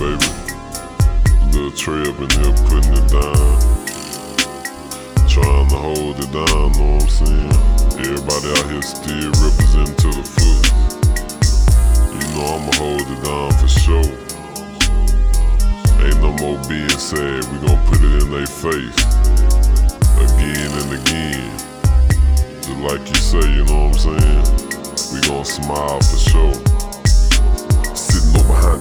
baby. Little Trey up in here putting it down. Trying to hold it down, know what I'm saying? Everybody out here still representing to the foot. You know I'ma hold it down for sure. Ain't no more being sad, we gon' put it in their face. Again and again. Just like you say, you know what I'm saying? We gon' smile for sure.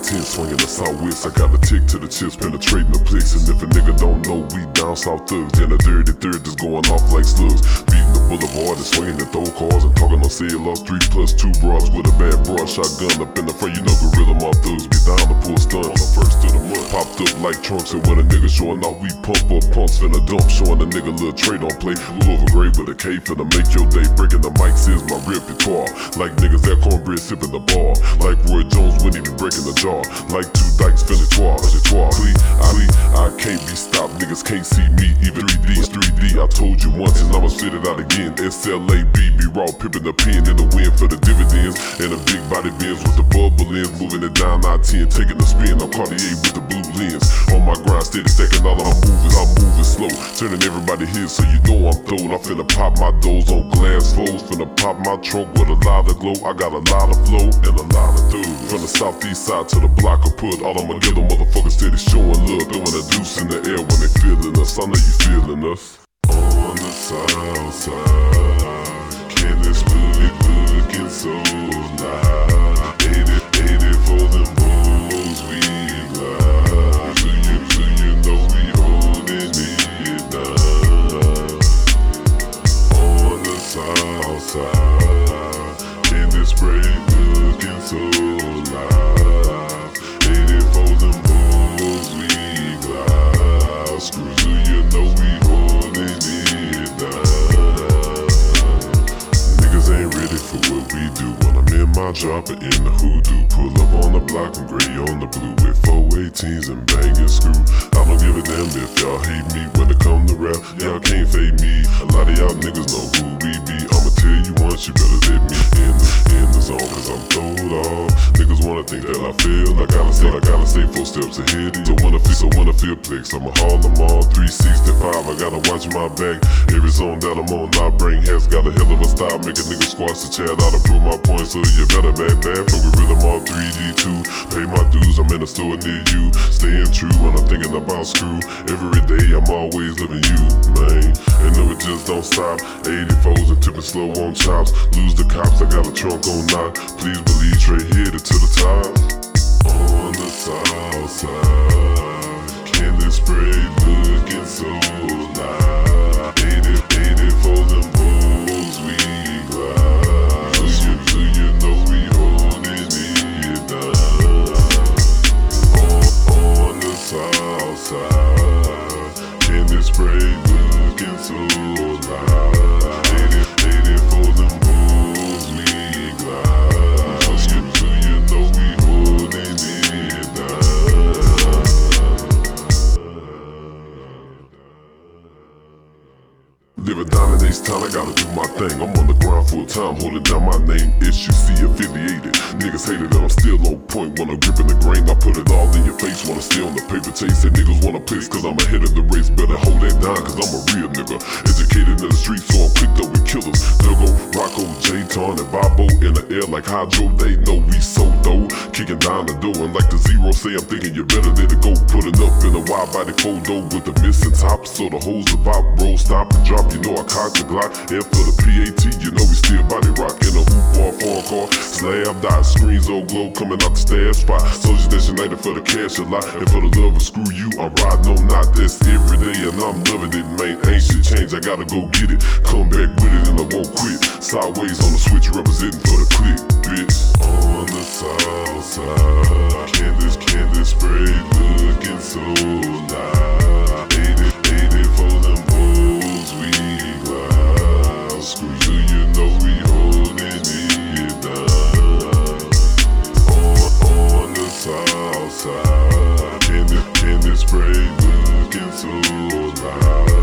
Sitting on behind 10, swinging the southwest. I got a tick to the chips, penetrating the plex. And if a nigga don't know, we down south thugs. Then a dirty third just going off like slugs. Beating the boulevard and swinging the throw cars and talking on sailors. Three plus two broads with a bad broad shotgun up in the front. You know, gorilla my thugs be down to pull stun. On the first of the month, popped up like trunks. And when a nigga showing off, we pump up pumps finna dump. Showing a nigga little trade on play. Move over grade with a K finna make your day. Breaking the mics is my repertoire. Like niggas that cornbread sipping the bar. Like Roy Jones when he be breaking the jaw. Like two dykes finna. Twar. Clee, I, I can't be stopped. Niggas can't see me. Even 3D is 3D. I told you once and I'ma spit it out again. SLAB be raw, pippin' the pen in the wind for the dividends. And a big body bends with the bubble lens. Moving it down I-10, taking the spin. I'm Cartier with the blue lens. On my grind, steady stacking all my moving. I'm moving slow. Turning everybody here so you know I'm throwing. I'm finna pop my doors on glass flows. Finna pop my trunk with a lot of glow. I got a lot of flow and a lot of through. From the southeast side to the block I put all of my ghetto motherfuckers steady showing love. Throwing a deuce in the air when they feeling us. I know you feeling us. South can this booty looking so live? 80, 80 for them bulls we glide. So you, so you know we holding it down. On the side, can this spray looking so live? We do when I'm in my dropper in the hoodoo. Pull up on the block, I'm gray on the blue with 418s and banging screw. I don't give a damn if y'all hate me when it come to rap. Y'all can't fade me. A lot of y'all niggas know who we be. I'ma tell you once, you better cause I'm throwed off. Uh, niggas wanna think that I feel. I gotta say, I gotta stay four steps ahead. So wanna feel, so wanna feel flex. I'ma haul them all 365. I gotta watch my back. Every zone that I'm on, I bring has got a hell of a style. Make a nigga squash the chat to prove my point. So you better back bad from rhythm all 3D2. Pay my dues, I'm in a store near you. Staying true when I'm thinking about screw. Every day I'm always living you, man. Don't stop. 84s and tipping slow on chops. Lose the cops, I got a trunk on knock. Please believe Trey headed to the top. On the south side, can this spray looking so? 80, 80 them bulls we. So you, so you know we holding it down. On, the south side, can this spray looking so live? 80, 80 for them bulls we glide. You, so you know we holding it down. Living down in H-Town, I gotta do my thing. I'm on the grind full time, holding down my name. SUC affiliated. Niggas hated that I'm still on point. Wanna grip in the grain, I put it all in your face. Wanna stay on the paper chase, and niggas wanna place. Cause I'm ahead of the race. Better cause I'm a real nigga. Educated in the streets, so I'm quick up with killers. They'll go Rocco, J Ton, and Bobo in the air like Hydro. They know we. The and like the zero say, I'm thinking you're better let it go. Putting up in a wide body photo with the missing top. So the hoes about roll, stop, and drop. You know I cock the Glock. And for the PAT, you know we still body rock. In a hoop bar, foreign car, slab dot, screens all glow coming out the stash spot. Soldiers that's united for the cash a lot. And for the love of screw you, I'm riding not this every day. And I'm loving it, man. Ain't shit change, I gotta go get it. Come back with it and I won't quit. Sideways on the switch, representing for the click, bitch. On the south side. Candace, Candace Spray looking so nice. 80, 84 them bulls we glide. Screw you, you know we holdin' it down. On, on the south side. Candace, Candace Spray looking so nice.